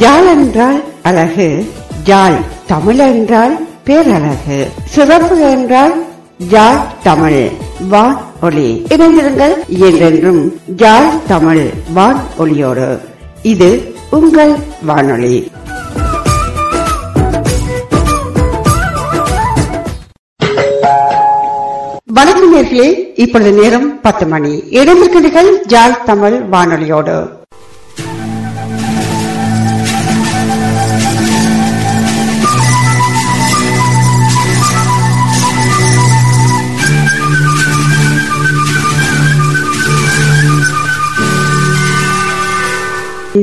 ஜால் என்றால் அழகு ஜால் தமிழ் என்றால் பேரழகு சிறப்பு என்றால் ஜால் தமிழ் வான் ஒளி. இணைந்திருங்கள் என்றென்றும் ஜால் தமிழ் வான் ஒளியோடு. இது உங்கள் வானொலி. வணக்கம் நேர்களே இப்பொழுது நேரம் பத்து மணி. இணைந்திருக்கிறீர்கள் ஜால் தமிழ் வானொலியோடு.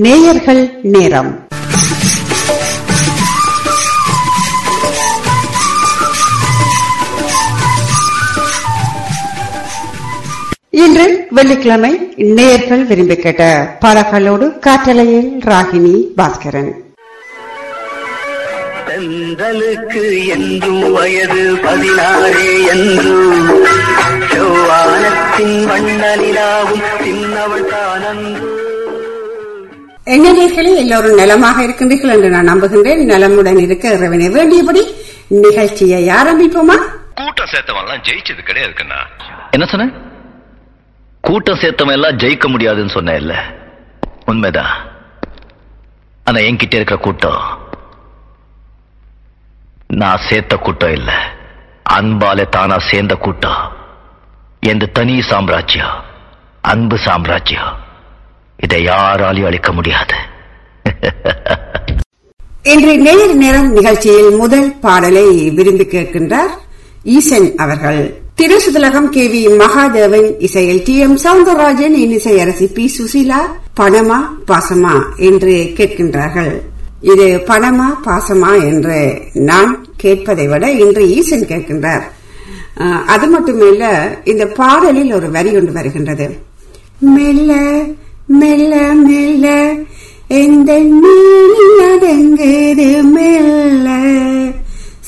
நேயர்கள் நேரம். இன்று வெள்ளிக்கிழமை நேயர்கள் விரும்பி கேட்ட பாடல்களோடு காற்றலையில் ராகினி பாஸ்கரன். தென்றலுக்கு என்றும் வயது பதினாறே என்றும் செவ்வானத்தின் வண்ண நிலாவும் சின்னவள் தானன்று. என்ன நேர்களே எல்லோரும் நலமாக இருக்கின்றீர்கள் என்று நான் நம்புகின்றேன். நலமுடன் இருக்க இறைவனை வேண்டியபடி நிகழ்ச்சியை ஆரம்பிப்போமா? கூட்டம் சேர்த்தவன் எல்லாம் ஜெயிச்சது கிடையாது என்ன சொன்ன? கூட்டம் சேர்த்தவன் எல்லாம் ஜெயிக்க முடியாதுன்னு சொன்ன இல்ல உண்மைதான் ஆனா என்கிட்ட இருக்கிற கூட்டம் நான் சேர்த்த கூட்டம் இல்ல. அன்பால தானா சேர்ந்த கூட்டம். எந்த தனி சாம்ராஜ்யம் அன்பு சாம்ராஜ்யம். இதை யாராலையும் அளிக்க முடியாது. இன்று நேர் நேரம் நிகழ்ச்சியில் முதல் பாடலை விரும்பி கேட்கின்றார் ஈசன் அவர்கள். திருசுதலகம் கே வி மகாதேவன் இசையில் டி எம் சவுந்தரராஜன் இன்னிசை அரசி பி சுசீலா பணமா பாசமா என்று கேட்கின்றார்கள். இது பணமா பாசமா என்று நான் கேட்பதை விட இன்று ஈசன் கேட்கின்றார். அது மட்டுமில்ல இந்த பாடலில் ஒரு வரி ஒன்று வருகின்றது. மெல்ல மெல்ல மெல்ல எந்த நீதங்குது மெல்ல?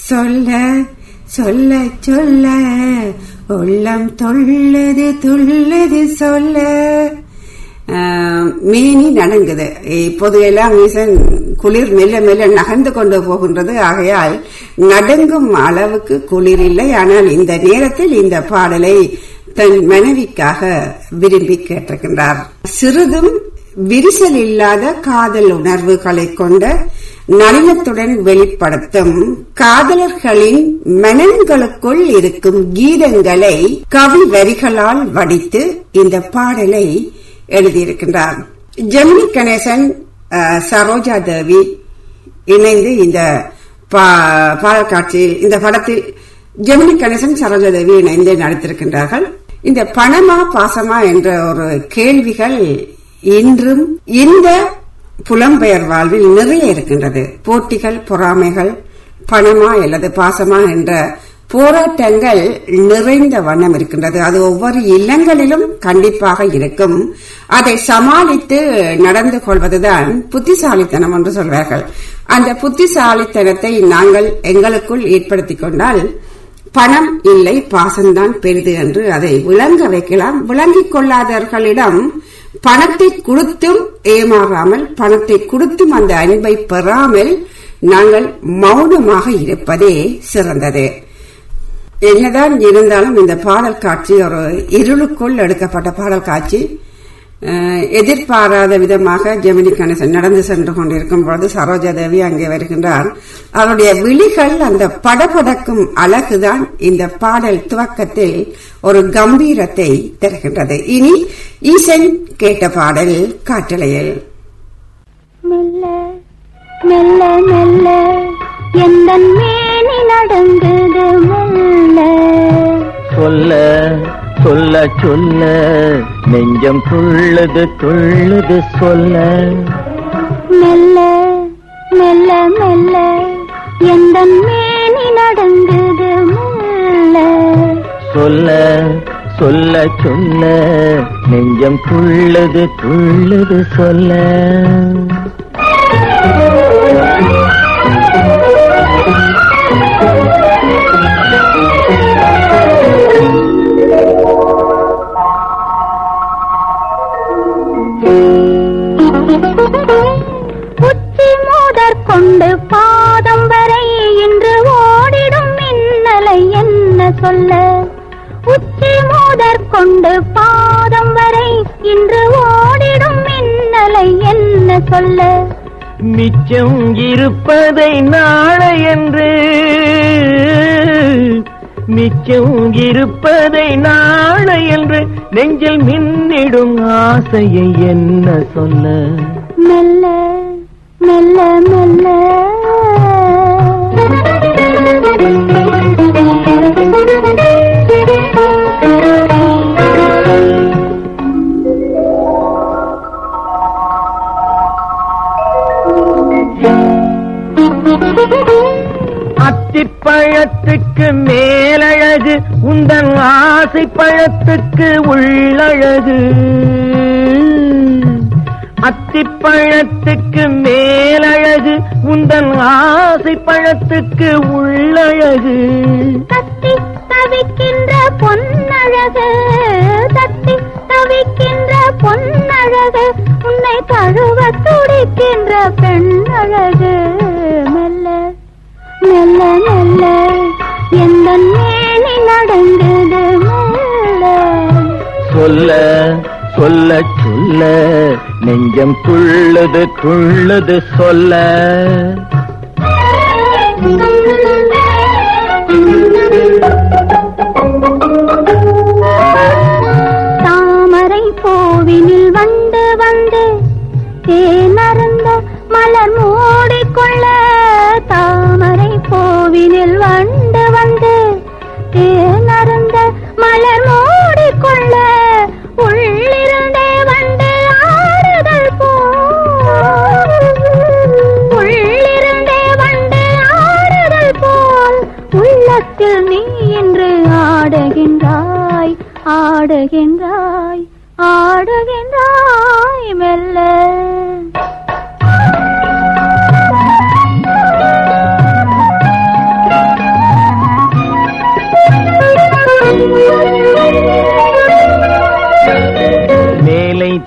சொல்ல சொல்ல சொல்ல உள்ளம் தொள்ளுது துள்ளுது சொல்ல. மீனி மேனி நடுங்குது. இப்போது எல்லாம் ஈசன் குளிர் மெல்ல மெல்ல நகர்ந்து கொண்டு போகின்றது. ஆகையால் நடுங்கும் அளவுக்கு குளிர் இல்லை. ஆனால் இந்த நேரத்தில் இந்த பாடலை தன் மனைவிக்காக விரும்பி கேட்டிருக்கின்றார். சிறிதும் விரிசல் இல்லாத காதல் உணர்வுகளை கொண்ட நளினத்துடன் வெளிப்படுத்தும் காதலர்களின் மனங்களுக்குள் இருக்கும் கீதங்களை கவி வரிகளால் வடித்து இந்த பாடலை எழுதியிருக்கின்றார். ஜெமினி கணேசன் சரோஜா தேவி இணைந்து இந்த பா- பாடல் காட்சியில் இந்த படத்தில் ஜெமினி கணேசன் சரோஜா தேவி இணைந்து நடித்திருக்கின்றார்கள். இந்த பணமா பாசமா என்ற ஒரு கேள்விகள் இன்றும் இந்த புலம்பெயர் வாழ்வில் நிறைய இருக்கின்றது. போட்டிகள் பொறாமைகள் பணமா அல்லது பாசமா என்ற போராட்டங்கள் நிறைந்த வண்ணம் இருக்கின்றது. அது ஒவ்வொரு இல்லங்களிலும் கண்டிப்பாக இருக்கும். அதை சமாளித்து நடந்து கொள்வதுதான் புத்திசாலித்தனம் என்று சொல்வார்கள். அந்த புத்திசாலித்தனத்தை நாங்கள் எங்களுக்குள் ஏற்படுத்திக் கொண்டால் பணம் இல்லை பாசம்தான் பெரிது என்று அதை விளங்க வைக்கலாம். விளங்கிக் கொள்ளாதவர்களிடம் பணத்தை கொடுத்தும் ஏமாறாமல் பணத்தை கொடுத்தும் அந்த அன்பை பெறாமல் நாங்கள் மௌனமாக இருப்பதே சிறந்தது. என்னதான் இருந்தாலும் இந்த பாடல் காட்சி ஒரு இருளுக்குள் எடுக்கப்பட்ட பாடல் காட்சி. எதிர்பாராத விதமாக ஜெமினி கணேசன் நடந்து சென்று கொண்டிருக்கும் பொழுது சரோஜா தேவி அங்கே வருகின்றார். அவருடைய விழிகள் அந்த படபடக்கும் அழகுதான் இந்த பாடல் துவக்கத்தில் ஒரு கம்பீரத்தை தருகின்றது. இனி ஈசன் கேட்ட பாடல் காட்டலையில் மெல்ல மெல்ல மெல்ல எந்த மேனி நடந்தது மெல்ல. சொல்ல சொல்ல சொல்ல நெஞ்சம் துள்ளுது துள்ளுது சொல்ல. மெல்ல மெல்ல மெல்ல எந்த மேனி நடந்தது மெல்ல. சொல்ல சொல்ல சொல்ல நெஞ்சம் துள்ளுது துள்ளுது சொல்ல. இரண்டு பாதம் வரை இன்று ஓடிடும் மின்னலை என்ன சொல்ல? உச்சி முதற்கொண்டு பாதம் வரை இன்று ஓடிடும் மின்னலை என்ன சொல்ல? மிச்சம் இருப்பதை நாளை என்று. மிச்சம் இருப்பதை நாளை என்று நெஞ்சில் மின்னிடும் ஆசையை என்ன சொல்ல? மெல்ல மெல்ல மெல்ல. அத்திப்பழத்துக்கு மேலழகு உந்தன் ஆசை பழத்துக்கு உள்ளழகு. அத்திப்பழத்துக்கு மேலழகு உந்தன் ஆசை பழத்துக்கு உள்ளழகு. தத்தி தவிக்கின்ற பொன்னழகு தத்தி தவிக்கின்ற பொன்னழகு உன்னை தழுவ துடிக்கின்ற பெண்ணழகு. மெல்ல மெல்ல மெல்ல எந்த மேனி நடந்தது சொல்ல சொல்ல சொல்ல நெஞ்சம் துள்ளுது துள்ளுது சொல்ல. தாமரை கோவிலில் வந்து வந்து தேனருந்த மலர் மூடிக்கொள்ள. தாமரை கோவிலில் வந்து வந்து தேனருந்த மலர் மூடிக்கொள்ள. உள்ளிருந்தே வந்து ஆறுதல் போல் உள்ளிருந்தே வந்து ஆறுதல் போல் உள்ளத்தில் நீ ஆடுகின்றாய் ஆடுகின்றாய் ஆடுகின்றாய் மெல்ல.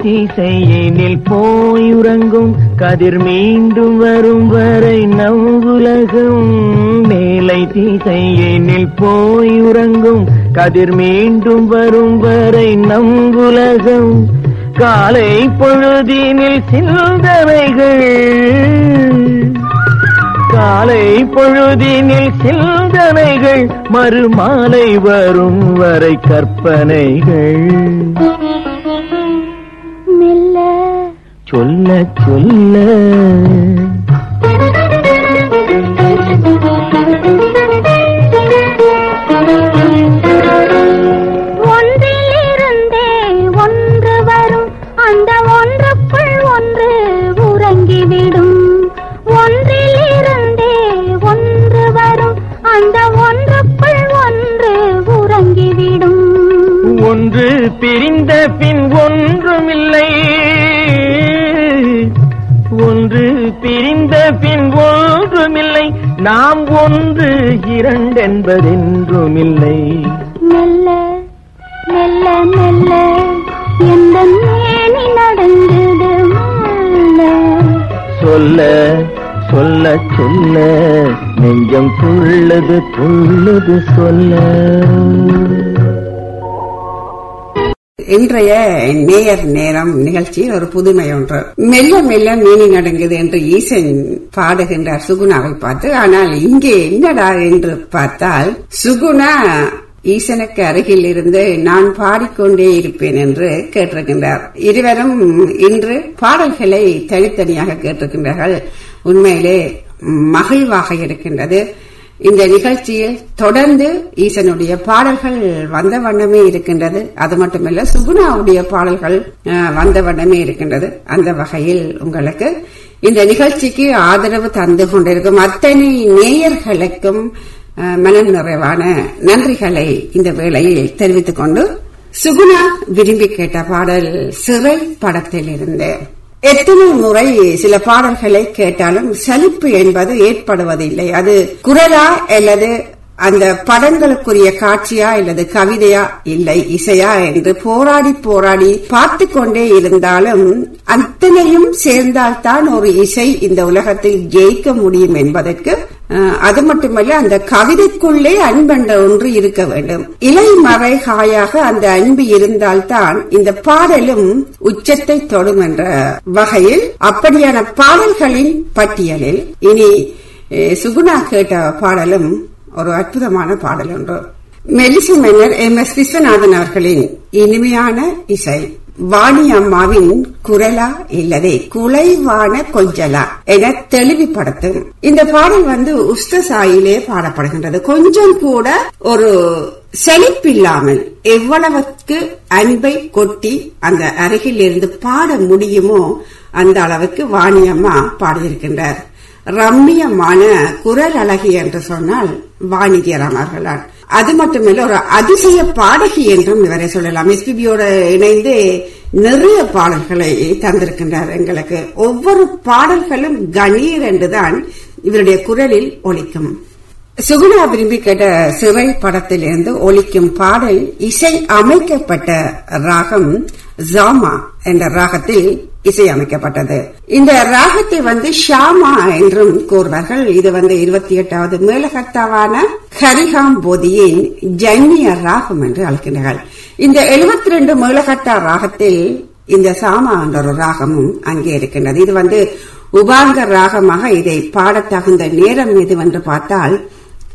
திசையினில் போய் உறங்கும் கதிர் மீண்டும் வரும் வரை நம் உலகம் மேலை திசையினில் போய் உறங்கும் கதிர் மீண்டும் வரும் வரை நம் உலகம் காலை பொழுதினில் சிந்தனைகள். காலை பொழுதினில் சிந்தனைகள். மறுமாலை வரும் வரை கற்பனைகள். ஒன்று உறங்கிவிடும். ஒன்று பிரிந்த பின் ஒன்றுமில்லை. ஒன்று பிரிந்த பின் ஒன்றுமில்லை. நாம் ஒன்று இரண்டென்பதென்றுமில்லை. மெல்ல மெல்ல மெல்ல எந்த மேனி நடந்தது சொல்ல சொல்ல சொல்ல நெஞ்சம் துள்ளது துள்ளது சொல்ல. இன்றைய நேயர் நேரம் நிகழ்ச்சியில் ஒரு புதுமை ஒன்று. மெல்ல மெல்ல மீனி நடங்குது என்று ஈசன் பாடுகின்றார் சுகுணாவை பார்த்து. ஆனால் இங்கே என்னடா? என்று பார்த்தால் சுகுணா ஈசனுக்கு அருகில் இருந்து நான் பாடிக்கொண்டே இருப்பேன் என்று கேட்டிருக்கின்றார். இருவரும் இன்று பாடல்களை தனித்தனியாக கேட்டிருக்கின்றார்கள். உண்மையிலே மகிழ்வாக இருக்கின்றது. இந்த நிகழ்ச்சியில் தொடர்ந்து ஈசனுடைய பாடல்கள் வந்த வண்ணமே இருக்கின்றது. அது மட்டுமல்ல சுகுணாவுடைய பாடல்கள் வந்த வண்ணமே இருக்கின்றது. அந்த வகையில் உங்களுக்கு இந்த நிகழ்ச்சிக்கு ஆதரவு தந்து கொண்டிருக்கும் அத்தனை நேயர்களுக்கும் மனம் நிறைவான நன்றிகளை இந்த வேளையில் தெரிவித்துக் கொண்டு சுகுணா விரும்பி கேட்ட பாடல் சிறை படத்தில் இருந்தேன் எத்தனை முறை சில பாடல்களை கேட்டாலும் சலிப்பு என்பது ஏற்படுவதில்லை. அது குரலா அல்லது அந்த படங்களுக்குரிய காட்சியா அல்லது கவிதையா இல்லை. இசையா என்று போராடி போராடி பார்த்து கொண்டே இருந்தாலும் அத்தனையும் சேர்ந்தால்தான் ஒரு இசை இந்த உலகத்தில் ஜெயிக்க முடியும் என்பதற்கு அது மட்டுமல்ல அந்த கவிதைக்குள்ளே அன்பென்ற ஒன்று இருக்க வேண்டும். இலை மறை காயாக அந்த அன்பு இருந்தால்தான் இந்த பாடலும் உச்சத்தை தொடும் என்ற வகையில் அப்படியான பாடல்களின் பட்டியலில். இனி சுகுணா கேட்ட பாடலும் ஒரு அற்புதமான பாடல் ஒன்று. மெலிசு மன்னர் எம். எஸ். விஸ்வநாதன் அவர்களின் இனிமையான இசை. வாணி அம்மாவின் குரலா இல்லதே குலைவான கொஞ்சலா? என தெளிவுபடுத்தும். இந்த பாடல் வந்து உஸ்தசாயிலே பாடப்படுகின்றது. கொஞ்சம் கூட ஒரு செழிப்பில்லாமல் எவ்வளவுக்கு அன்பை கொட்டி அந்த அருகில் இருந்து பாட முடியுமோ அந்த அளவுக்கு வாணியம்மா பாடியிருக்கின்றார். ரம்மியமான குரல் அழகி என்று சொன்னால் வாணிஜியராம் அவர்களால். அது மட்டுமில்ல ஒரு அதிசய பாடகி என்றும் இவரை சொல்லலாம். எஸ்பிபியோட இணைந்து நிறைய பாடல்களை தந்திருக்கின்றார் எங்களுக்கு. ஒவ்வொரு பாடல்களும் கணீர் என்றுதான் இவருடைய குரலில் ஒழிக்கும் சுகுணா விரும்பி கேட்ட சிறை படத்திலிருந்து ஒலிக்கும் பாடல் இசை அமைக்கப்பட்ட ராகம் ஜாமா என்ற ராகத்தில் இசையமைக்கப்பட்டது. இந்த ராகத்தை வந்து ஷாமா என்றும் கூறுவார்கள். இது வந்து இருபத்தி எட்டாவது மேலகர்த்தாவான ஹரிஹாம் போதியின் ஜன்னிய ராகம் என்று அழைக்கின்றார்கள். இந்த எழுபத்தி ரெண்டு மேலகர்த்தா ராகத்தில் இந்த சாமா என்ற ஒரு ராகமும் அங்கே இருக்கின்றது. இது வந்து உபாங்க ராகமாக இதை பாடத் தகுந்த நேரம் எது என்று பார்த்தால்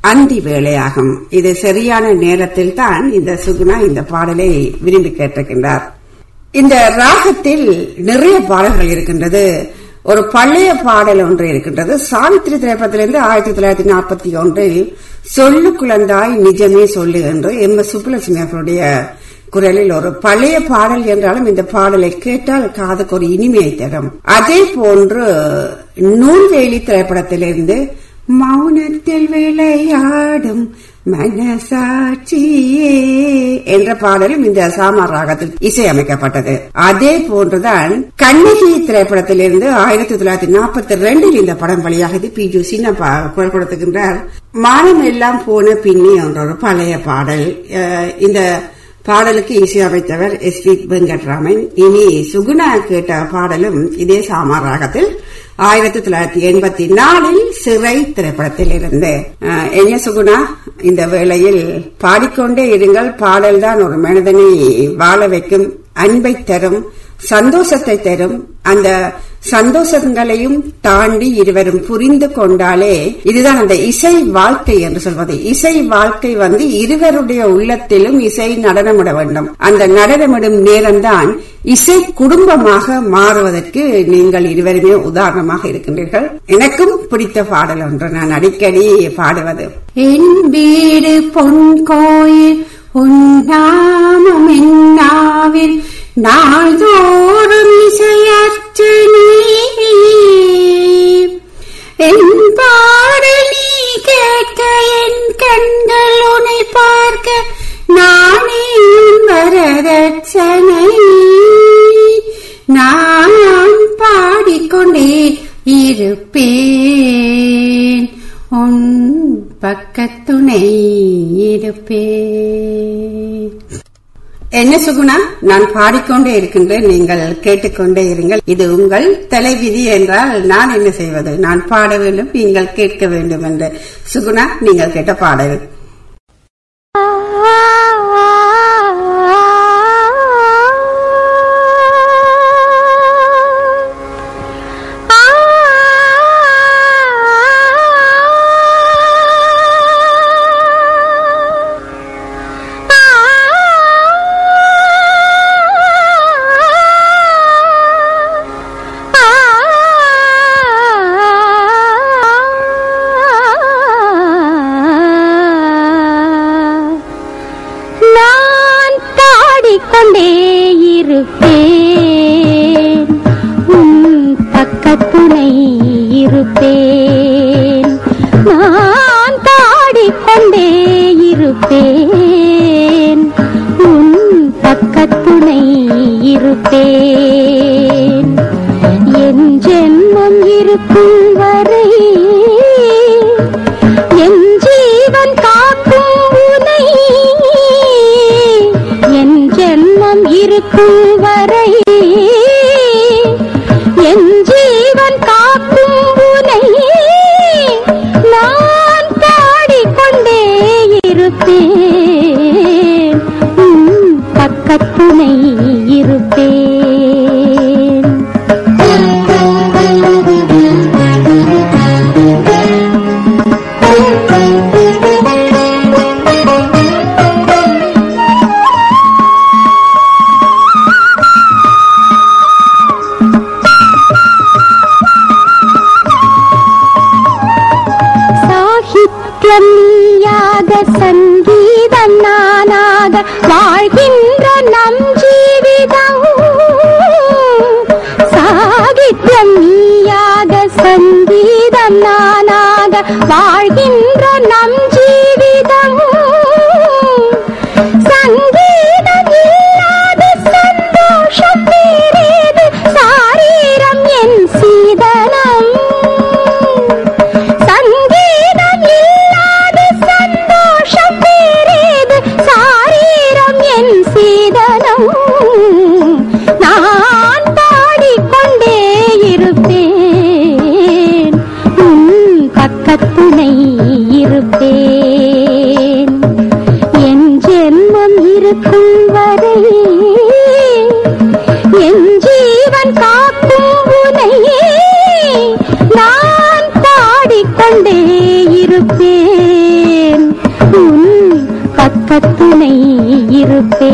அந்தி வேலையாகும் இது சரியான நேரத்தில் தான் இந்த சுகுணா இந்த பாடலை விரும்பி கேட்டிருக்கின்றார். இந்த ராகத்தில் நிறைய பாடல்கள் இருக்கின்றது. ஒரு பழைய பாடல் ஒன்று இருக்கின்றது. சாவித்திரி திரைப்படத்திலிருந்து ஆயிரத்தி தொள்ளாயிரத்தி நாற்பத்தி ஒன்றில் சொல்லு குழந்தாய் நிஜமே சொல்லு என்று எம். எஸ். சுப்புலட்சுமி அவர்களுடைய குரலில் ஒரு பழைய பாடல் என்றாலும் இந்த பாடலை கேட்டால் காதுக்கு ஒரு இனிமையை தரும். அதே போன்று நூல்வேலி திரைப்படத்திலிருந்து மௌனத்தில் விளையாடும் மனசாட்சியே என்ற பாடலும் இந்த சாமா ராகத்தில் இசையமைக்கப்பட்டது. அதே போன்றுதான் கண்ணகி திரைப்படத்திலிருந்து ஆயிரத்தி தொள்ளாயிரத்தி நாற்பத்தி ரெண்டில் இந்த படம் வழியாக பி ஜு சின்ன குரல் கொடுத்துக்கின்றார் மானம் எல்லாம் போன பின்னி என்ற ஒரு பழைய பாடல். இந்த பாடலுக்கு இசையமைத்தவர் எஸ் வி வெங்கட்ராமன். இனி சுகுணா கேட்ட பாடலும் இதே சாமா ராகத்தில் ஆயிரத்தி தொள்ளாயிரத்தி எண்பத்தி நாலில் சிறை திரைப்படத்தில் இருந்து என்ன சுகுணா இந்த வேளையில் பாடிக்கொண்டே இருங்கள். பாடல்தான் ஒரு மனிதனை வாழ வைக்கும் அன்பை தரும் சந்தோஷத்தை தரும். அந்த சந்தோஷங்களையும் தாண்டி இருவரும் புரிந்து கொண்டாலே இதுதான் அந்த இசை வாழ்க்கை என்று சொல்வது. இசை வாழ்க்கை வந்து இருவருடைய உள்ளத்திலும் இசை நடனமிட வேண்டும். அந்த நடனமிடும் நேரம்தான் இசை குடும்பமாக மாறுவதற்கு நீங்கள் இருவருமே உதாரணமாக இருக்கின்றீர்கள். எனக்கும் பிடித்த பாடல் ஒன்று. நான் அடிக்கடி பாடுவது. என் வீடு பொன் கோயில் உன்னாமம் என்னாவில் நாள்தோறும் இசையர்ச்சனை என் பாடல் நீ கேட்க என் கண்கள் உனை பார்க்க நானே வரதட்சணை. நான் பாடிக்கொண்டே இருப்பேன். உன் பக்கத்துணை இருப்பேன். என்ன சுகுணா? நான் பாடிக்கொண்டே இருக்கின்றேன். நீங்கள் கேட்டுக்கொண்டே இருங்கள். இது உங்கள் தலைவிதி என்றால் நான் என்ன செய்வது? நான் பாட வேண்டும் நீங்கள் கேட்க வேண்டும் என்று. சுகுணா நீங்கள் கேட்ட பாடல். இருப்பேன். நான் பாடிக்கொண்டே இருப்பேன். உன் பக்கத்துணை இருப்பேன். என் ஜென்மம் இருக்கும் வரை என் ஜீவன் காக்கும் உனை என் ஜென்மம் இருக்கும் வரை பக்கத்துணை இருப்பேன். சாகித்யம் நீயாக சங்கீதம் நானாக வாழ்கின்ற நானாக வாழ்கின்ற நம் ஜீவிதம் பக்கத்துணை இருப்பே.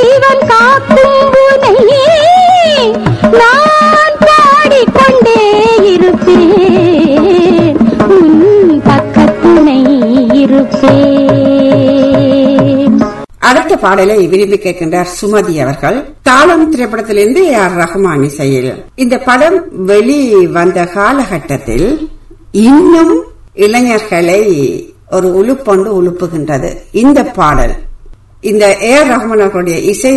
என் காக்கும் உனையே நான் பாடிக்கொண்டே இருப்பேன். உன் பக்கத்துணை இருப்பேன். அடுத்த பாடலை விரும்பி கேட்கின்றார் சுமதி அவர்கள். தாளம் திரைப்படத்திலிருந்து ஆர் ரஹ்மான் இசையில். இந்த படம் வெளி வந்த காலகட்டத்தில் இன்னும் இளைஞர்களை ஒரு உழுப்பொண்டு உழுப்புகின்றது இந்த பாடல் இந்த ஏ ஆர் ரஹ்மான் அவர்களுடைய இசை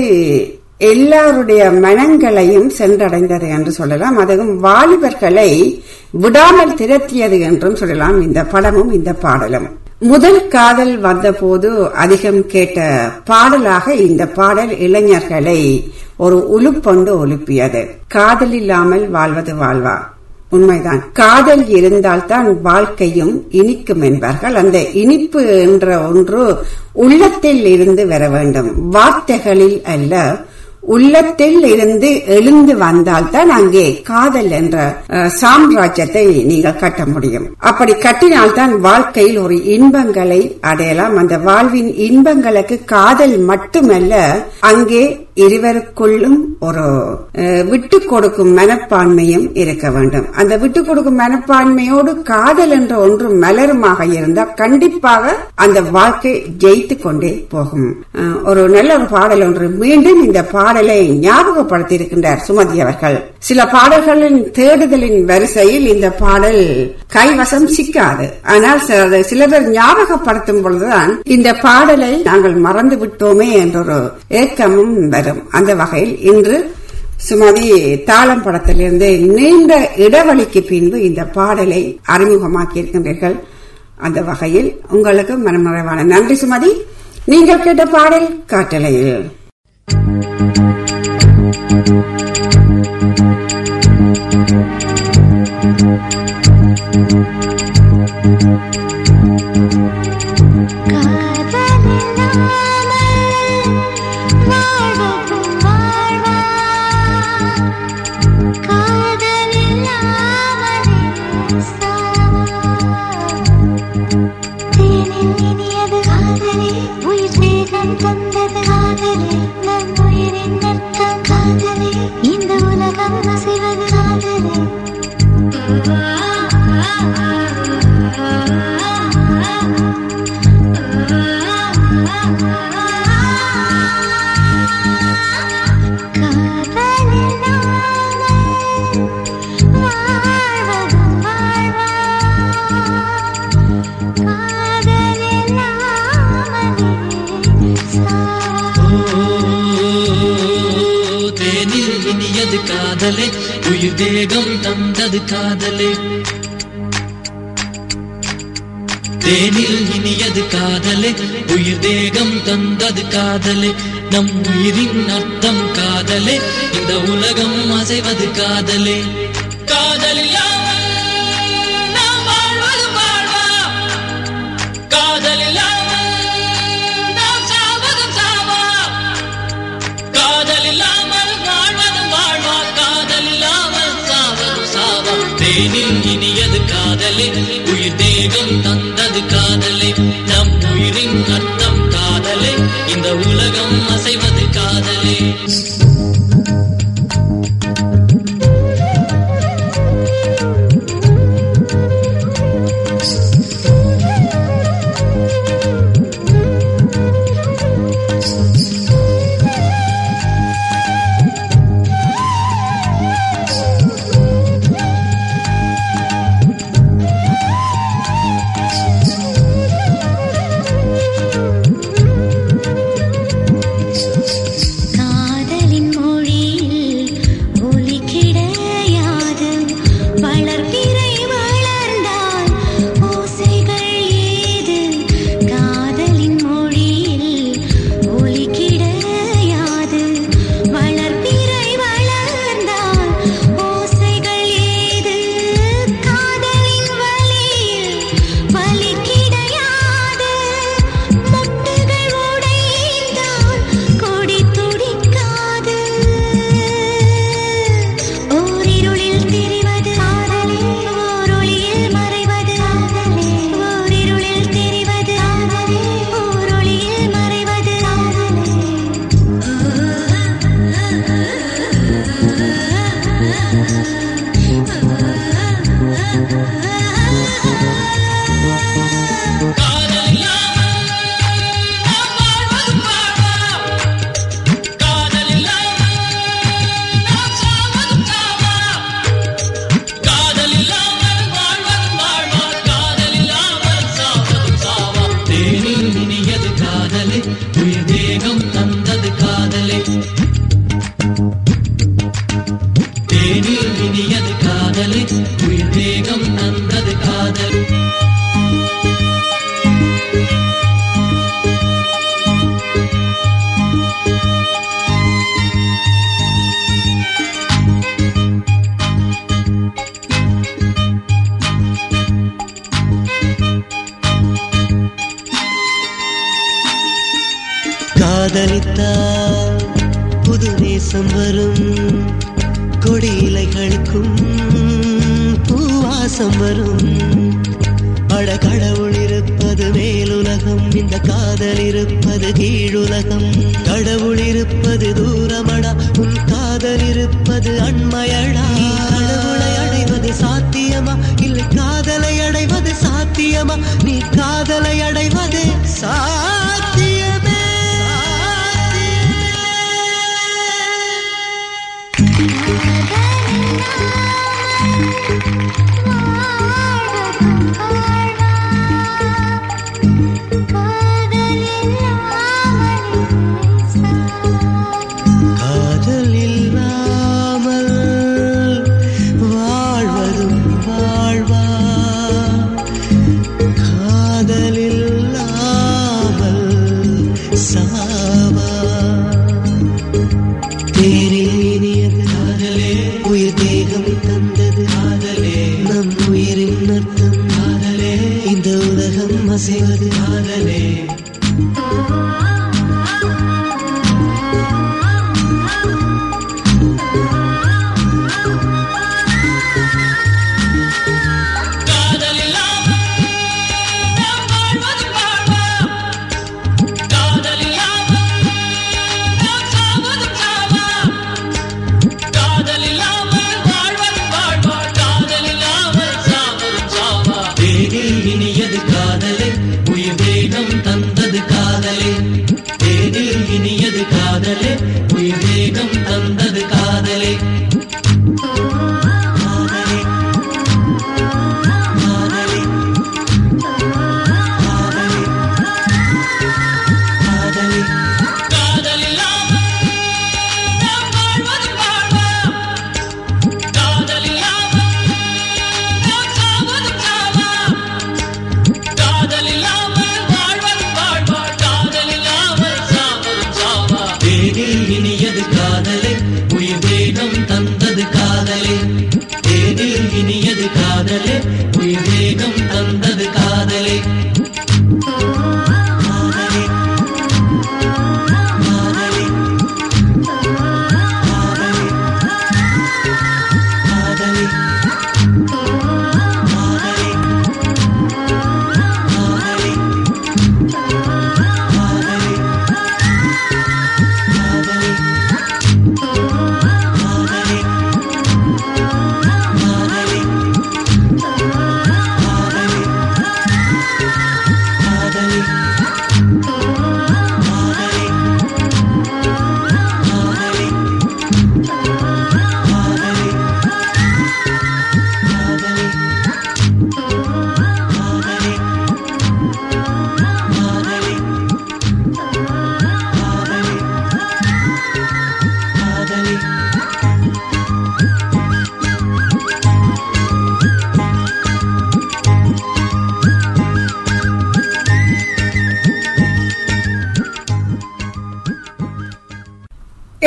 எல்லாருடைய மனங்களையும் சென்றடைந்தது என்று சொல்லலாம். அதுவும் வாலிபர்களை விடாமல் திரட்டியது என்றும் சொல்லலாம். இந்த படமும் இந்த பாடலும். முதல் காதல் வந்தபோது அதிகம் கேட்ட பாடலாக இந்த பாடல் இளைஞர்களை ஒரு உழுப்பொண்டு ஒழுப்பியது காதல் இல்லாமல் வாழ்வது வாழ்வா? உண்மைதான். காதல் இருந்தால்தான் வாழ்க்கையும் இனிக்கும் என்பார்கள். அந்த இனிப்பு என்ற ஒன்று உள்ளத்தில் இருந்து வர வேண்டும். வார்த்தைகளில் அல்ல உள்ளத்தில் இருந்து எழுந்து வந்தால்தான் அங்கே காதல் என்ற சாம்ராஜ்யத்தை நீங்கள் கட்ட முடியும். அப்படி கட்டினால்தான் வாழ்க்கையில் ஒரு இன்பங்களை அடையலாம். அந்த வாழ்வின் இன்பங்களுக்கு காதல் மட்டுமல்ல அங்கே இருவருக்குள்ளும் ஒரு விட்டு கொடுக்கும் மனப்பான்மையும் இருக்க வேண்டும். அந்த விட்டு கொடுக்கும் மனப்பான்மையோடு காதல் என்ற ஒன்று மலருமாக இருந்தால் கண்டிப்பாக அந்த வாழ்க்கை ஜெயித்து கொண்டே போகும். ஒரு நல்ல ஒரு பாடல் ஒன்று. மீண்டும் இந்த பாடலை ஞாபகப்படுத்தியிருக்கின்றார் சுமதி அவர்கள். சில பாடல்களின் தேடுதலின் வரிசையில் இந்த பாடல் கைவசம் சிக்காது. ஆனால் சில- பேர் ஞாபகப்படுத்தும் பொழுதுதான் இந்த பாடலை நாங்கள் மறந்து விட்டோமே என்றொரு ஏக்கமும் வரும். அந்த வகையில் இன்று சுமதி தாளம் படத்திலிருந்து நீண்ட இடைவெளிக்கு பின்பு இந்த பாடலை அறிமுகமாக்கி இருக்கின்றீர்கள் அந்த வகையில் உங்களுக்கு மனமுறைவான நன்றி சுமதி. நீங்கள் கேட்ட பாடல் காட்டலையில் காதல் தேகம் தந்தது காதலே. தேனில் இனியது காதலே. உயிர் தேகம் தந்தது காதலே. நம் உயிரின் அர்த்தம் காதலே. இந்த உலகம் அசைவது காதலே. இனியது காதலின் உயிர் தேகம்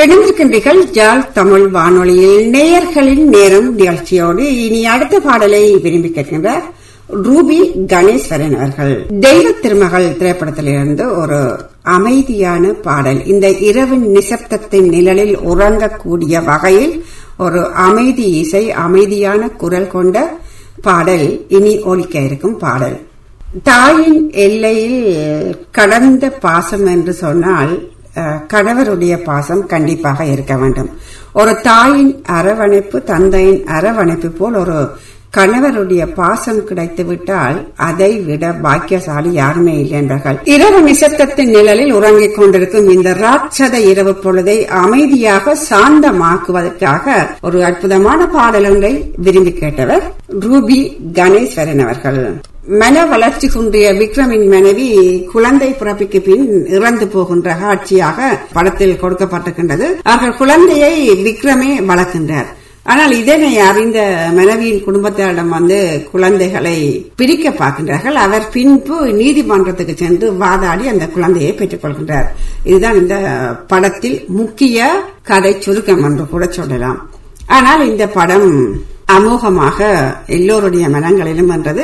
இணைந்திருக்கின்றீர்கள் ஜால் தமிழ் வானொலியில் நேயர்களின் நேரம் நிகழ்ச்சியோடு இனி அடுத்த பாடலை விரும்பி கேட்கின்ற ரூபி கணேஸ்வரன் அவர்கள். தெய்வ திருமகள் திரைப்படத்திலிருந்து ஒரு அமைதியான பாடல். இந்த இரவின் நிசப்தத்தின் நிழலில் உறங்கக்கூடிய வகையில் ஒரு அமைதி இசை அமைதியான குரல் கொண்ட பாடல். இனி ஒலிக்க இருக்கும் பாடல். தாயின் எல்லையில் கடந்த பாசம் என்று சொன்னால் கணவருடைய பாசம் கண்டிப்பாக இருக்க வேண்டும். ஒரு தாயின் அரவணைப்பு தந்தையின் அரவணைப்பு போல் ஒரு கணவருடைய பாசம் கிடைத்து விட்டால் அதை விட பாக்கியசாலி யாருமே இல்லை என்றார்கள் இரவு நிசப்தத்தின் நிழலில் உறங்கிக் கொண்டிருக்கும் இந்த ராட்சத இரவு பொழுதை அமைதியாக சாந்தமாக்குவதற்காக ஒரு அற்புதமான பாடலொன்றை விரும்பி கேட்டவர் ரூபி கணேஸ்வரன் அவர்கள். மன வளர்ச்சி குன்றிய விக்ரமின் மனைவி குழந்தை பிறப்பிக்கு பின் இறந்து போகின்ற காட்சியாக படத்தில் கொடுக்கப்பட்டிருக்கின்றது. அவர்கள் குழந்தையை விக்ரமே வளர்க்கின்றார். ஆனால் இதனை அறிந்த மனைவியின் குடும்பத்தாரிடம் வந்து குழந்தைகளை பிரிக்க பார்க்கின்றார்கள். அவர் பின்பு நீதிமன்றத்துக்கு சென்று வாதாடி அந்த குழந்தையை பெற்றுக் கொள்கின்றார். இதுதான் இந்த படத்தில் முக்கிய கதை சுருக்கம் என்று கூட சொல்லலாம். ஆனால் இந்த படம் அமோகமாக எல்லோருடைய மனங்களிலும் வந்தது.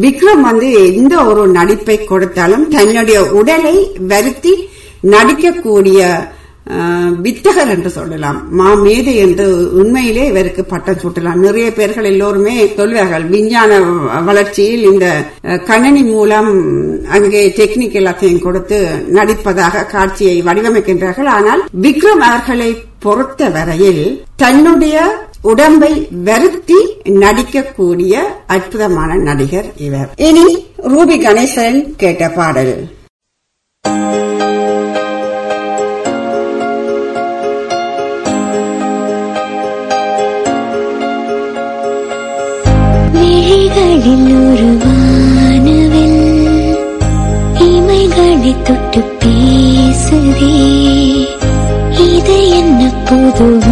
விக்ரம் வந்து எந்த ஒரு நடிப்பை கொடுத்தாலும் தன்னுடைய உடலை வருத்தி நடிக்கக்கூடிய ஆஹ், வித்தகர் என்று சொல்லலாம். மா மேதை என்று உண்மையிலே இவருக்கு பட்டம் சூட்டலாம். நிறைய பேர்கள் எல்லோருமே சொல்வார்கள் விஞ்ஞான வளர்ச்சியில் இந்த கணினி மூலம் அங்கே டெக்னிக் எல்லாத்தையும் கொடுத்து நடிப்பதாக காட்சியை வடிவமைக்கின்றார்கள். ஆனால் விக்ரம் அவர்களை பொறுத்த வரையில் தன்னுடைய உடம்பை வருத்தி நடிக்கக்கூடிய அற்புதமான நடிகர் இவர். இனி ரூபி கணேசன் கேட்ட பாடல். தொட்டு பேசுதே இது என்ன புது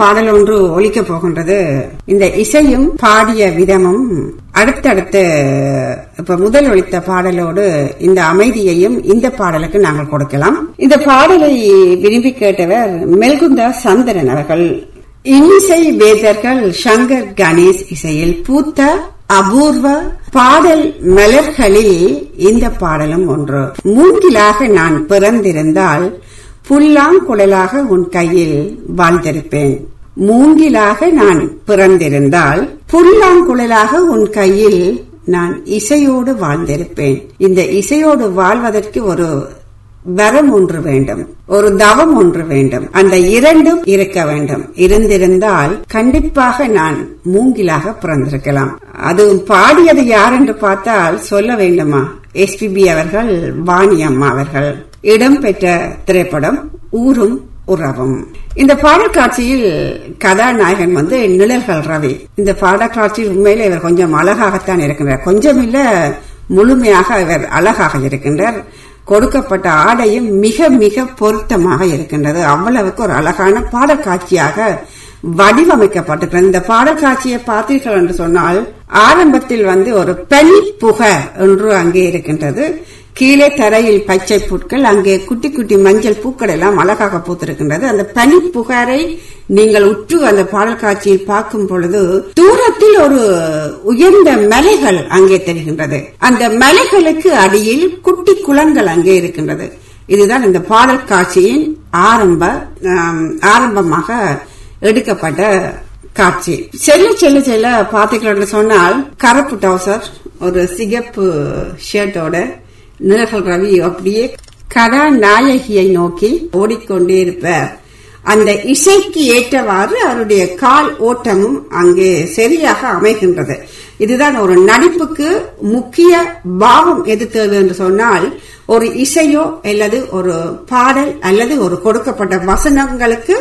பாடல் ஒன்று ஒலிக்க போகின்றது. இந்த இசையும் பாடிய விதமும் அடுத்தடுத்து இப்ப முதல் ஒழித்த பாடலோடு இந்த அமைதியையும் இந்த பாடலுக்கு நாங்கள் கொடுக்கலாம். இந்த பாடலை விரும்பி கேட்டவர் மெல்குந்தா சந்திரன் அவர்கள். இன்னிசை வேதர்கள் சங்கர் கணேஷ் இசையில் பூத்த அபூர்வ பாடல் மலர்களில் இந்த பாடலும் ஒன்று. மூங்கிலாக நான் பிறந்திருந்தால் புல்லாங்குழலாக உன் கையில் வாழ்ந்திருப்பேன். மூங்கிலாக நான் பிறந்திருந்தால் புல்லாங்குழலாக உன் கையில் நான் இசையோடு வாழ்ந்திருப்பேன். இந்த இசையோடு வாழ்வதற்கு ஒரு வரம் ஒன்று வேண்டும். ஒரு தவம் ஒன்று வேண்டும். அந்த இரண்டும் இருக்க வேண்டும். இருந்திருந்தால் கண்டிப்பாக நான் மூங்கிலாக பிறந்திருக்கலாம். அது பாடியது யார் என்று பார்த்தால் சொல்ல வேண்டுமா? எஸ்பிபி அவர்கள் வாணி அம்மா அவர்கள். இடம்பெற்ற திரைப்படம் ஊரும் உறவும். இந்த பாடல் காட்சியில் கதாநாயகன் வந்து நிழல்கள் ரவி. இந்த பாடல் காட்சியில் உண்மையில இவர் கொஞ்சம் அழகாகத்தான் இருக்கின்றார். கொஞ்சம் இல்ல முழுமையாக இவர் அழகாக இருக்கின்றார். கொடுக்கப்பட்ட ஆடையும் மிக மிக பொருத்தமாக இருக்கின்றது. அவ்வளவுக்கு ஒரு அழகான பாடல் காட்சியாக வடிவமைக்கப்பட்டிருக்கிறது. இந்த பாடல் காட்சியை பார்த்தீர்கள் என்று சொன்னால் ஆரம்பத்தில் வந்து ஒரு பெண் புகை என்று அங்கே இருக்கின்றது. கீழே தரையில் பச்சை புட்கள் அங்கே குட்டி குட்டி மஞ்சள் பூக்கள் எல்லாம் அழகாக பூத்திருக்கின்றது. அந்த பனி புகாரை நீங்கள் உற்று அந்த பாடல் காட்சியில் பார்க்கும் பொழுது தூரத்தில் ஒரு உயர்ந்த மலைகள் அங்கே தெரிகின்றது. அந்த மலைகளுக்கு அடியில் குட்டி குளங்கள் அங்கே இருக்கின்றது. இதுதான் இந்த பாடல் காட்சியின் ஆரம்ப ஆரம்பமாக எடுக்கப்பட்ட காட்சி. செல்ல செல்ல செல்ல பாத்தீங்களா சொன்னால் கருப்பு டவுசர் ஒரு சிகப்பு ஷர்ட்டோட நிழல்கள் ரவி அப்படியே கதாநாயகியை நோக்கி ஓடிக்கொண்டே இருப்பார். அந்த இசைக்கு ஏற்றவாறு அவருடைய கால் ஓட்டமும் அங்கே சரியாக அமைகின்றது. இதுதான் ஒரு நடிப்புக்கு முக்கிய பாவம் எது தேவை என்று சொன்னால் ஒரு இசையோ அல்லது ஒரு பாடல் அல்லது ஒரு கொடுக்கப்பட்ட வசனங்களுக்கு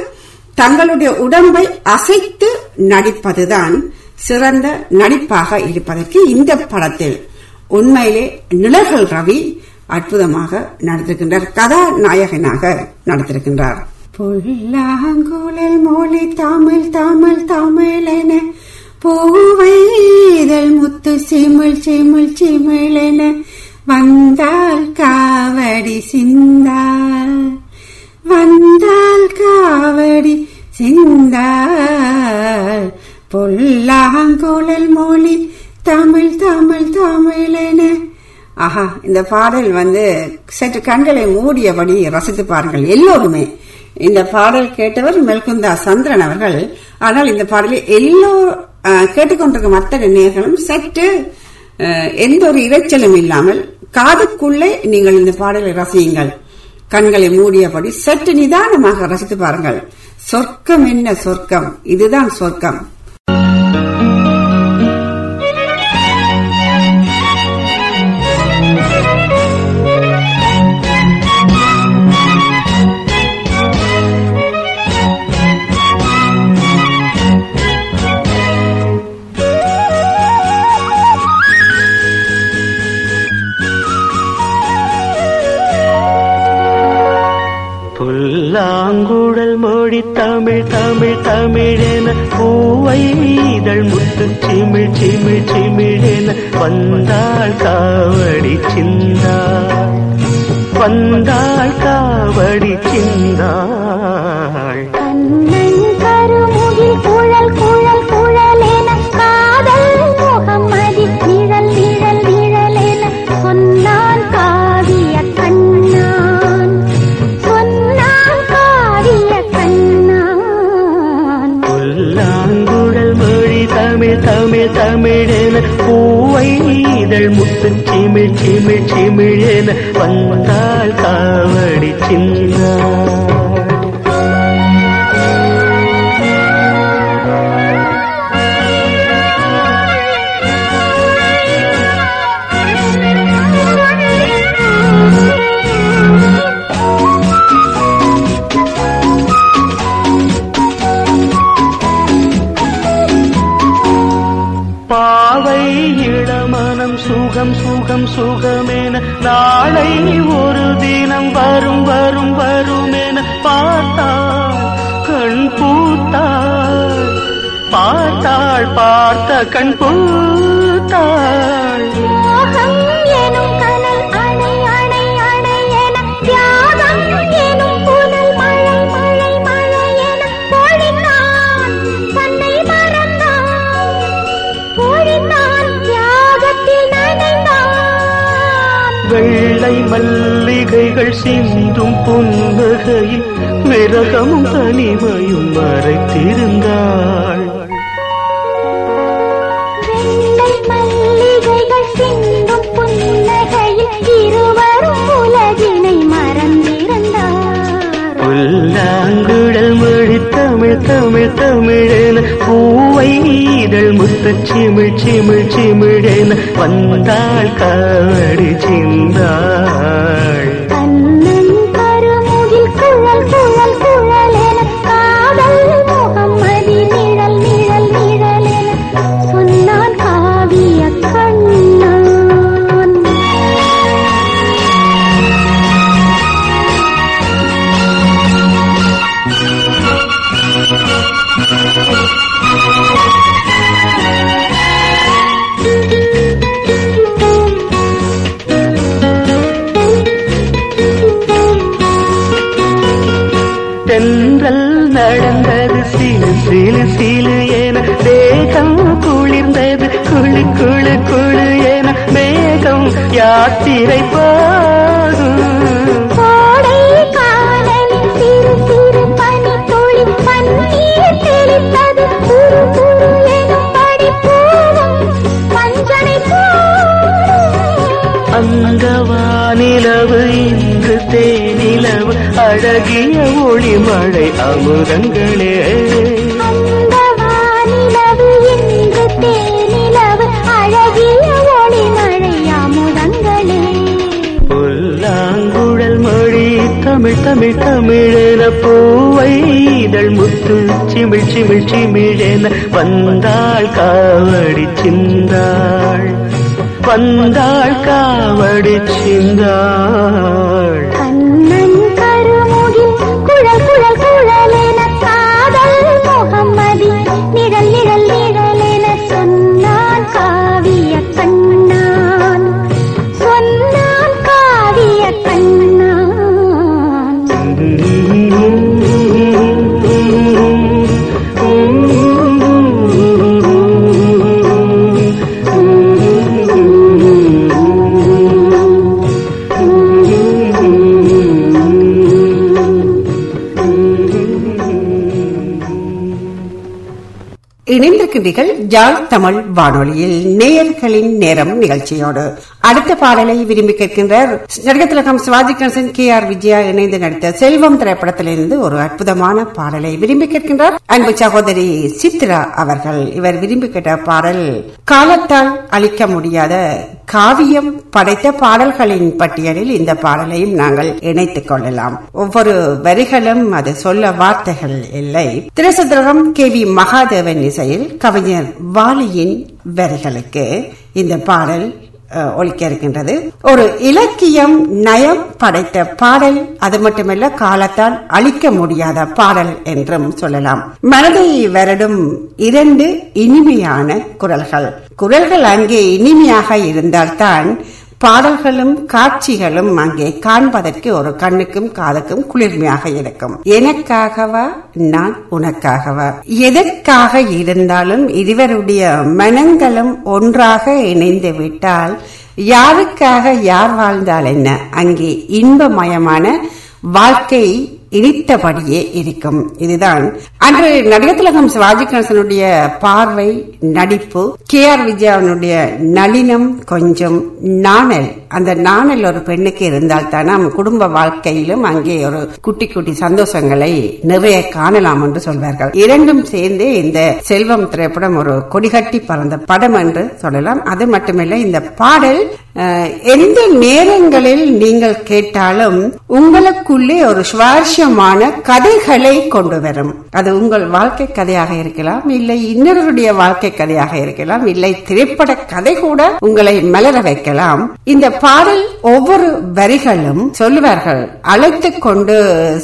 தங்களுடைய உடம்பை அசைத்து நடிப்பதுதான் சிறந்த நடிப்பாக இருப்பதற்கு இந்த படத்தில் உண்மையிலே நிழல்கள் ரவி அற்புதமாக நடத்திருக்கின்றார். கதாநாயகனாக நடத்திருக்கின்றார். பொல்லாங்குழல் மொழி தமிழ் தமிழ் தமிழ் என பூவைதல் முத்து சிமிழ் சிமிழ் சிமிழென வந்தால் காவடி சிந்தால் வந்தால் காவடி சிந்தால். பொல்லாங்குழல் மொழி தமிழ் தமிழ் தமிழென. ஆஹா இந்த பாடல் வந்து சற்று கண்களை மூடியபடி ரசித்து பாருங்கள் எல்லோருமே. இந்த பாடல் கேட்டவர் மெல்குந்தா சந்திரன் அவர்கள். ஆனால் இந்த பாடலை எல்லோரும் கேட்டுக்கொண்டிருக்கும் அத்தனை நேர்களும் சற்று எந்த ஒரு இரைச்சலும் இல்லாமல் காதுக்குள்ளே நீங்கள் இந்த பாடலை ரசியுங்கள். கண்களை மூடியபடி சற்று நிதானமாக ரசித்து பாருங்கள். சொர்க்கம் என்ன சொர்க்கம்? இதுதான் சொர்க்கம். மொழி தமிழ் தமிழ் தமிழென பூவை இதழ் முத்து. சிமிழ் சிமிழ் சிமிழென வந்தாள் காவடி சிந்தா வந்தாள் காவடி சிந்தா இதழ் முத்து சிமிழ் சிமிழ் என வந்தாள் காவடி சிந்தாள் சிமிழ் சிமிழ் சிமிழென வந்தாள் கா தென்றல் நடந்தது. சிலு சிலு சிலு என தேகம் குளிர்ந்தது. குளு குளு குளு என மேகம் யாத்திரை போகும். அந்த வானிலவு இன்று தேனிலவு அழகிய ஒளிமழை அமுதங்களே. தமிழ் தமிழ் தமிழென பூவை இதழ் முத்து சிமிழ் சிமிழ் சிமிழென வந்தாள் காவடி சிந்தாள். வந்தாள் காவடி சிந்தாள். இணைந்திருக்கிறீர்கள் ஜான் தமிழ் வானொலியில் நேயர்களின் நேரம் நிகழ்ச்சியோடு. அடுத்த பாடலை விரும்பி கேட்கின்றார் நடிகத்திலகம் சிவாஜி கணேசன் கே ஆர் விஜயா இணைந்து நடித்த செல்வம் திரைப்படத்திலிருந்து ஒரு அற்புதமான பாடலை விரும்பி கேட்கின்றார் அன்பு சகோதரி சித்ரா அவர்கள். இவர் விரும்பி கேட்ட பாடல் காலத்தால் அழிக்க முடியாத காவியம் படைத்த பாடல்களின் பட்டியலில் இந்த பாடலையும் நாங்கள் இணைத்துக் கொள்ளலாம். ஒவ்வொரு வரிகளும் அது சொல்ல வார்த்தைகள் இல்லை. திருசதுரகம் கே வி மகாதேவன் இசையில் கவிஞர் வாலியின் வரிகளுக்கு இந்த பாடல் ஒழிக்க இருக்கின்றது ஒரு இலக்கியம் நயம் படைத்த பாடல் அது மட்டுமல்ல காலத்தால் அழிக்க முடியாத பாடல் என்றும் சொல்லலாம். மனதை வருடும் இரண்டு இனிமையான குரல்கள். குரல்கள் அங்கே இனிமையாக இருந்தால்தான் பாடல்களும் காட்சிகளும் அங்கே காண்பதற்கு ஒரு கண்ணுக்கும் காதுக்கும் குளிர்மையாக இருக்கும். எனக்காகவா? நான் உனக்காகவா? எதற்காக இருந்தாலும் இருவருடைய மனங்களும் ஒன்றாக இணைந்து விட்டால் யாருக்காக யார் வாழ்ந்தால் என்ன? அங்கே இன்பமயமான வாழ்க்கை இடித்தபடியே இருக்கும். இதுதான். அன்று நடிகர் திலகம் சிவாஜி கணேசனுடைய பார்வை நடிப்பு கே ஆர் விஜயாவினுடைய நளினம் கொஞ்சம் நாணல். அந்த நாணல் ஒரு பெண்ணுக்கு இருந்தால் தான் நம் குடும்ப வாழ்க்கையிலும் அங்கே ஒரு குட்டி குட்டி சந்தோஷங்களை நிறைய காணலாம் என்று சொல்வார்கள். இரண்டும் சேர்ந்தே இந்த செல்வம் திரைப்படம் ஒரு கொடிகட்டி பறந்த படம் என்று சொல்லலாம். அது மட்டுமில்லை இந்த பாடல் எந்த நேரங்களில் நீங்கள் கேட்டாலும் உங்களுக்குள்ளே ஒரு சுவாரஸ்ய சுவாரஸ்யமான கதைகளை கொண்டு வரும். அது உங்கள் வாழ்க்கை கதையாக இருக்கலாம் இல்லை இன்னொருடைய வாழ்க்கை கதையாக இருக்கலாம் இல்லை திரைப்பட கதை கூட உங்களை மலர வைக்கலாம். இந்த பாடல் ஒவ்வொரு வரிகளும் சொல்லுவார்கள் அழைத்து கொண்டு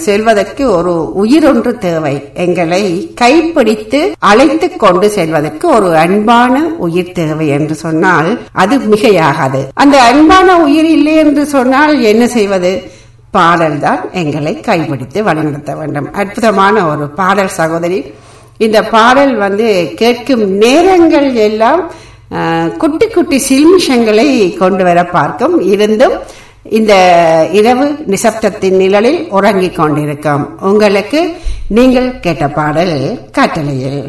செல்வதற்கு ஒரு உயிரொன்று தேவை. எங்களை கைப்பிடித்து அழைத்து கொண்டு செல்வதற்கு ஒரு அன்பான உயிர் தேவை என்று சொன்னால் அது மிகையாகாது. அந்த அன்பான உயிர் இல்லை என்று சொன்னால் என்ன செய்வது? பாடல் தான் எங்களை கைப்பிடித்து வழிநடத்த வேண்டும். அற்புதமான ஒரு பாடல் சகோதரி. இந்த பாடல் வந்து கேட்கும் நேரங்கள் எல்லாம் குட்டி குட்டி சில்மிஷங்களை கொண்டு வர பார்க்கும். இருந்தும் இந்த இரவு நிசப்தத்தின் நிழலில் உறங்கிக் கொண்டிருக்கும். உங்களுக்கு நீங்கள் கேட்ட பாடல் காட்டலையில்.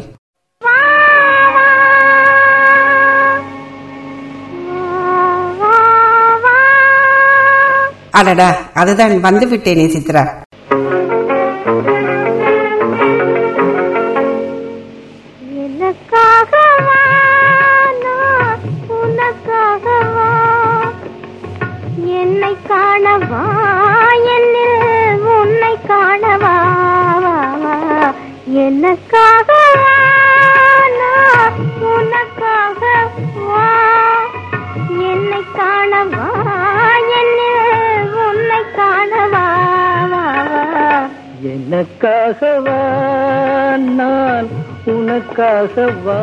அடடா அதுதான் வந்து விட்டேனே சித்ரா. எனக்காகவா? என்னை காணவா? என்னில் உன்னை காணவா? வா, வா. என்னை காணவா? என்னில் காணவா வா, வா. எனக்காகவா நான் உனக்காகவா?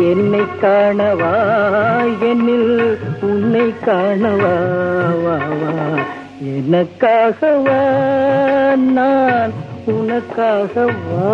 என்னை காணவா என்னில் உன்னை காணவா? எனக்காகவா நான் உனக்காகவா?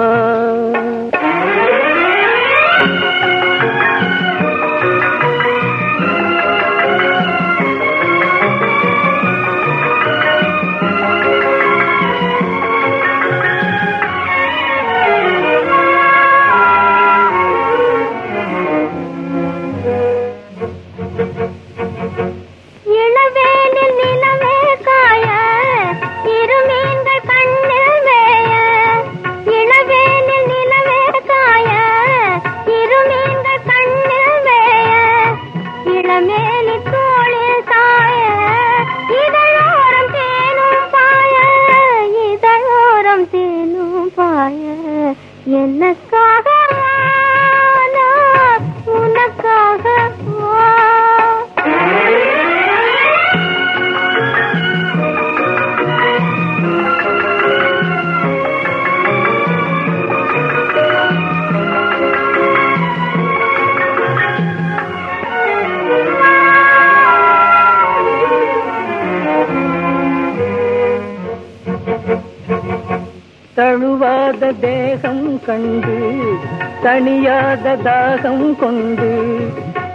தணியாத தாகம் கொண்டு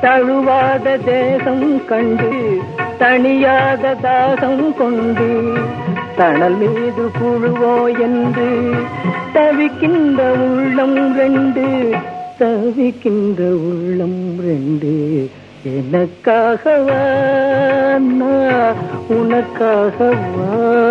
தழுவாத தேகம் கண்டு தனியாத தாகம் கொண்டு தணல் மீது புழுவோ என்று தவிக்கின்ற உள்ளம் ரெண்டு தவிக்கின்ற உள்ளம் ரெண்டு. எனக்காகவா உனக்காகவா?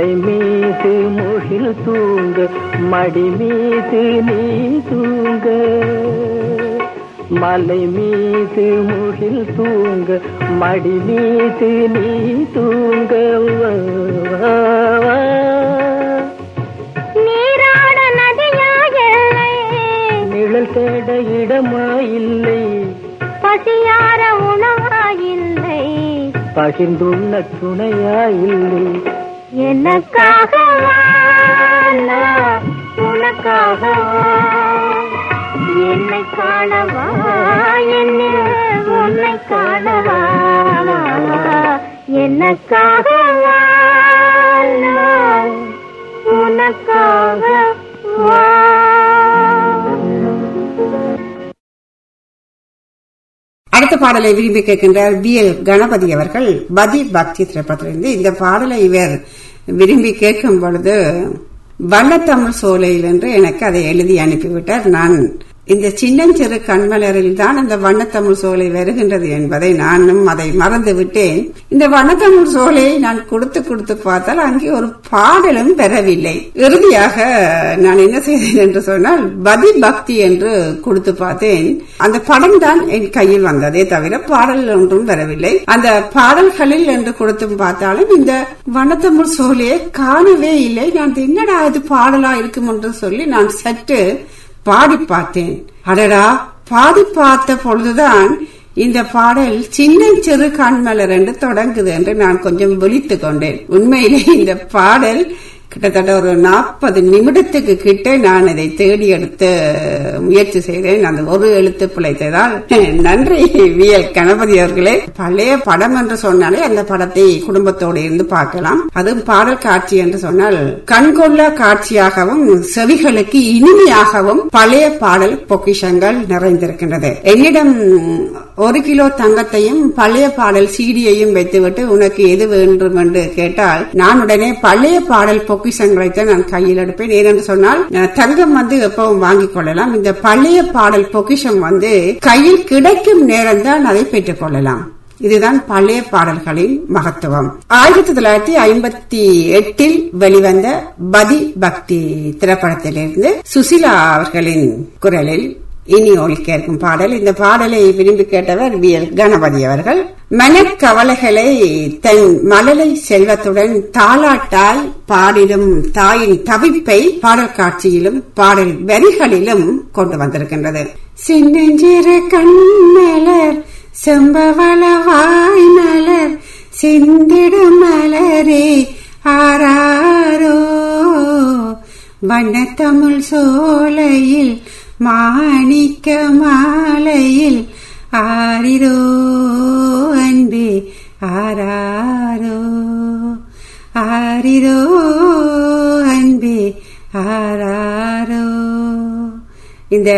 மலை மீது முகில் தூங்க மடி மீது நீ தூங்க. மலை மீது முகில் தூங்க மடி மீது நீ தூங்க. வா, வா, வா. நீராட நதியா எல்லை நிழல் தேட இடமா இல்லை பசியார உணவா இல்லை பகிர்ந்துள்ள துணையா இல்லை எனக்காக உனக்காக என்னை காணவா? என்ன உன்னை காணவா எனக்காக உனக்காக அடுத்த பாடலை விரும்பி கேட்கின்றார் பி எல். கணபதி அவர்கள். பதி பக்தி திரைப்படத்திலிருந்து இந்த பாடலை இவர் விரும்பி கேட்கும் பொழுது வண்ணத்தமிழ் சோலையில் என்று எனக்கு அதை எழுதி அனுப்பிவிட்டார். நான் இந்த சின்னஞ்சிறு கண்மலரில் தான் அந்த வண்ணத்தமிழ் சோலை வருகின்றது என்பதை நானும் அதை மறந்து விட்டேன் இந்த வண்ணத்தமிழ் சோலையை நான் கொடுத்து கொடுத்து பார்த்தால் அங்கே ஒரு பாடலும் பெறவில்லை. இறுதியாக நான் என்ன செய்தேன் என்று சொன்னால் பதி பக்தி என்று கொடுத்து பார்த்தேன். அந்த படம் தான் என் கையில் வந்ததே தவிர பாடல் ஒன்றும் வரவில்லை. அந்த பாடல்களில் என்று கொடுத்தும் பார்த்தாலும் இந்த வண்ணத்தமிழ் சோலையை காணவே இல்லை. நான் என்னடா இது பாடலா இருக்கும் என்று சொல்லி நான் சற்று பாடி பார்த்தேன் அடடா பாடி பார்த்த பொழுதுதான் இந்த பாடல் சின்ன சிறு கண்மலர் என்று தொடங்குது என்று நான் கொஞ்சம் விழித்துக் கொண்டேன். உண்மையிலே இந்த பாடல் கிட்டத்தட்ட ஒரு நாற்பது நிமிடத்துக்கு கிட்ட நான் இதை தேடி எடுத்து முயற்சி செய்தேன். அந்த ஒரு எழுத்து பிழைத்ததால். நன்றி வி எல் கணபதி அவர்களே. பழைய படம் என்று சொன்னாலே அந்த படத்தை குடும்பத்தோடு இருந்து பார்க்கலாம். அதுவும் பாடல் காட்சி என்று சொன்னால் கண்கொள்ளா காட்சியாகவும் செவிகளுக்கு இனிமையாகவும் பழைய பாடல் பொக்கிஷங்கள் நிறைந்திருக்கின்றது. என்னிடம் ஒரு கிலோ தங்கத்தையும் பழைய பாடல் சீடியையும் வைத்துவிட்டு உனக்கு எது வேண்டும் என்று கேட்டால் நான் உடனே பழைய பாடல் பொக்கிஷங்களைத்தான் நான் கையில் எடுப்பேன். ஏனென்று சொன்னால் தங்கம் வந்து எப்பவும் வாங்கிக் கொள்ளலாம். இந்த பழைய பாடல் பொக்கிஷம் வந்து கையில் கிடைக்கும் நேரம் தான் அதை பெற்றுக் கொள்ளலாம். இதுதான் பழைய பாடல்களின் மகத்துவம். ஆயிரத்தி தொள்ளாயிரத்தி ஐம்பத்தி எட்டில் வெளிவந்த பதி பக்தி திரைப்படத்திலிருந்து சுசிலா அவர்களின் குரலில் இனி ஒலிக்க இருக்கும் பாடல். இந்த பாடலை விரும்பி கேட்டவர் வி. எல். கணபதி அவர்கள். மனக்கவலைகளை தன் மலலை செல்வத்துடன் தாளாட்டால் பாடிடும் தாயின் தவிப்பை பாடல் காட்சியிலும் பாடல் வரிகளிலும் கொண்டு வந்திருக்கின்றது. சின்னஞ்சிறு கண்மலர் செம்பவள வாய் மலர் சிந்திடும் மலரே ஆராரோ. வண்ணத்தமிழ் சோலையில் மாணிக்க மாலையில் ஆரிரோ அன்பே ஆராரோ ஆரிரோ அன்பே ஆராரோ இந்த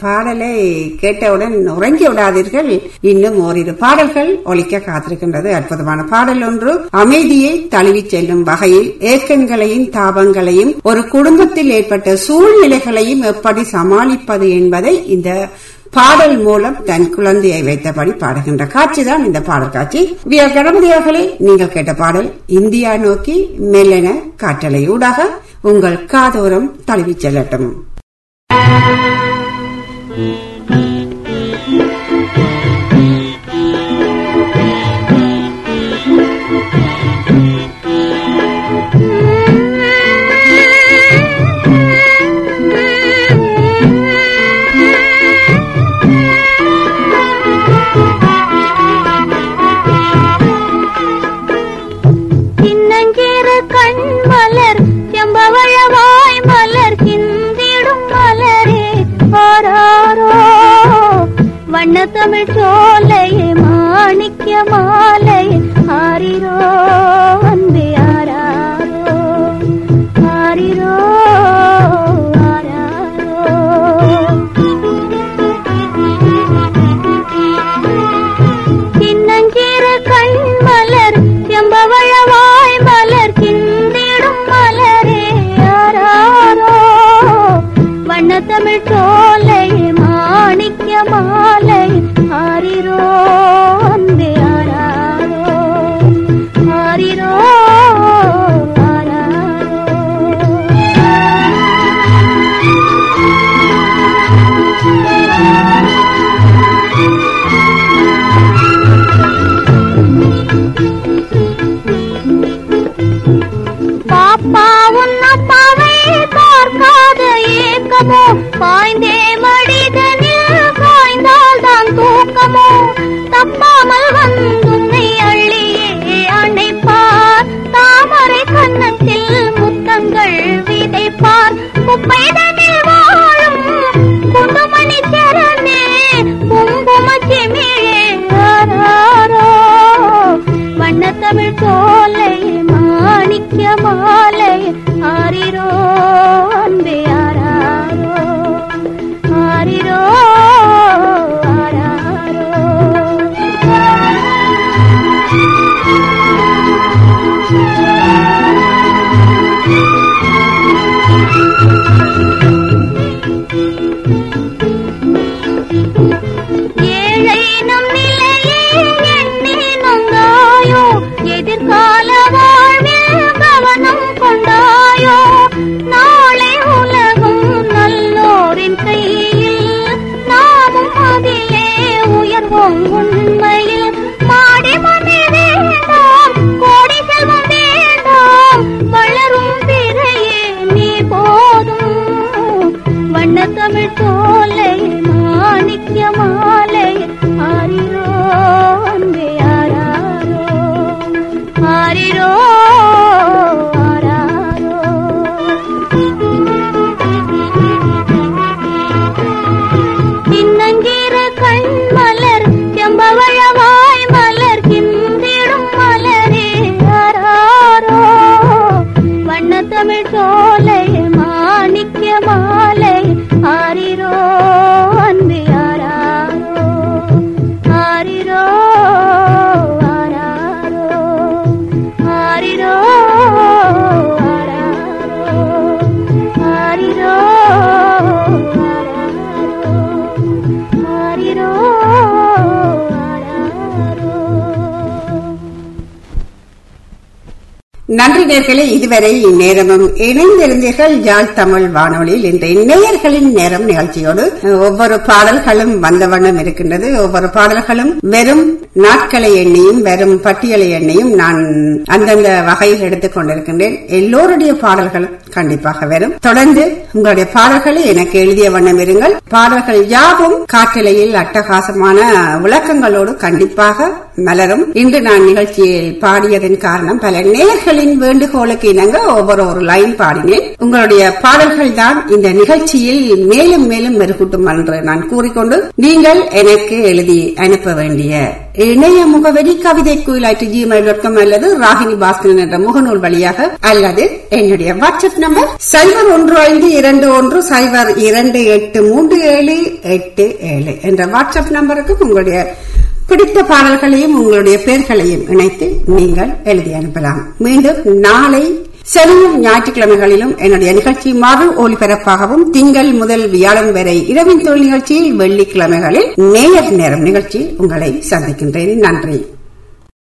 பாடலை கேட்டவுடன் உறங்கி விடாதீர்கள். இன்னும் ஓரிரு பாடல்கள் ஒழிக்க காத்திருக்கின்றது. அற்புதமான பாடல் ஒன்று அமைதியை தழுவிச் செல்லும் வகையில் ஏக்கங்களையும் தாபங்களையும் ஒரு குடும்பத்தில் ஏற்பட்ட சூழ்நிலைகளையும் எப்படி சமாளிப்பது என்பதை இந்த பாடல் மூலம் தன் குழந்தையை வைத்தபடி பாடுகின்ற காட்சிதான் இந்த பாடல் காட்சி. வி கணபதியார்களே நீங்கள் கேட்ட பாடல் இந்தியா நோக்கி மெல்லென காற்றலை ஊடாக உங்கள் காதோரம் தழுவி செல்லட்டும். Música வண்ண தமிழ் சோலையே மாணிக்க மாலையே ஆரிரோ அன்பே. நேர்களே இதுவரை இந்நேரமும் இணைந்திருந்தீர்கள். யாழ் தமிழ் வானொலியில் இன்றைய நேயர்களின் நேரம் நிகழ்ச்சியோடு ஒவ்வொரு பாடல்களும் வந்த வண்ணம் இருக்கின்றது. ஒவ்வொரு பாடல்களும் வெறும் நாட்களை எண்ணியும் வெறும் பட்டியலை எண்ணியும் நான் அந்தந்த வகையில் எடுத்துக் கொண்டிருக்கின்றேன். எல்லோருடைய பாடல்களும் கண்டிப்பாக வரும். தொடர்ந்து உங்களுடைய பாடல்களை எனக்கு எழுதிய வண்ணம் இருங்கள். பாடல்கள் யாவும் காற்றலையில் அட்டகாசமான விளக்கங்களோடு கண்டிப்பாக மலரும். இன்று நான் நிகழ்ச்சியில் பாடியதன் காரணம் பல நேர்களின் வேண்டுகோளுக்கு இணங்க ஒவ்வொரு ஒரு லைன் பாடினேன். உங்களுடைய பாடல்கள் தான் இந்த நிகழ்ச்சியில் மேலும் மேலும் மெருகூட்டும் என்று நான் கூறிக்கொண்டு நீங்கள் எனக்கு எழுதி அனுப்ப வேண்டிய இணைய முகவரி கவிதை குயிலாய்ட்டு ஜிமெயில் டாட் காம் அல்லது ராகினி பாஸ்கரன் என்ற முகநூல் வழியாக அல்லது என்னுடைய வாட்ஸ்அப் நம்பர் சைபர் ஒன்று ஐந்து இரண்டு ஒன்று சைபர் இரண்டு எட்டு மூன்று ஏழு எட்டு ஏழு என்ற வாட்ஸ்அப் நம்பருக்கு உங்களுடைய பிடித்த பாடல்களையும் உங்களுடைய பெயர்களையும் இணைத்து நீங்கள் எழுதி அனுப்பலாம். மீண்டும் நாளை சனியும் ஞாயிற்றுக்கிழமைகளிலும் என்னுடைய நிகழ்ச்சி மறு ஒளிபரப்பாகவும் திங்கள் முதல் வியாழன் வரை இரவின் தொழில் நிகழ்ச்சியில் வெள்ளிக்கிழமைகளில் நேயர் நேரம் நிகழ்ச்சியில் உங்களை சந்திக்கின்றேன். நன்றி.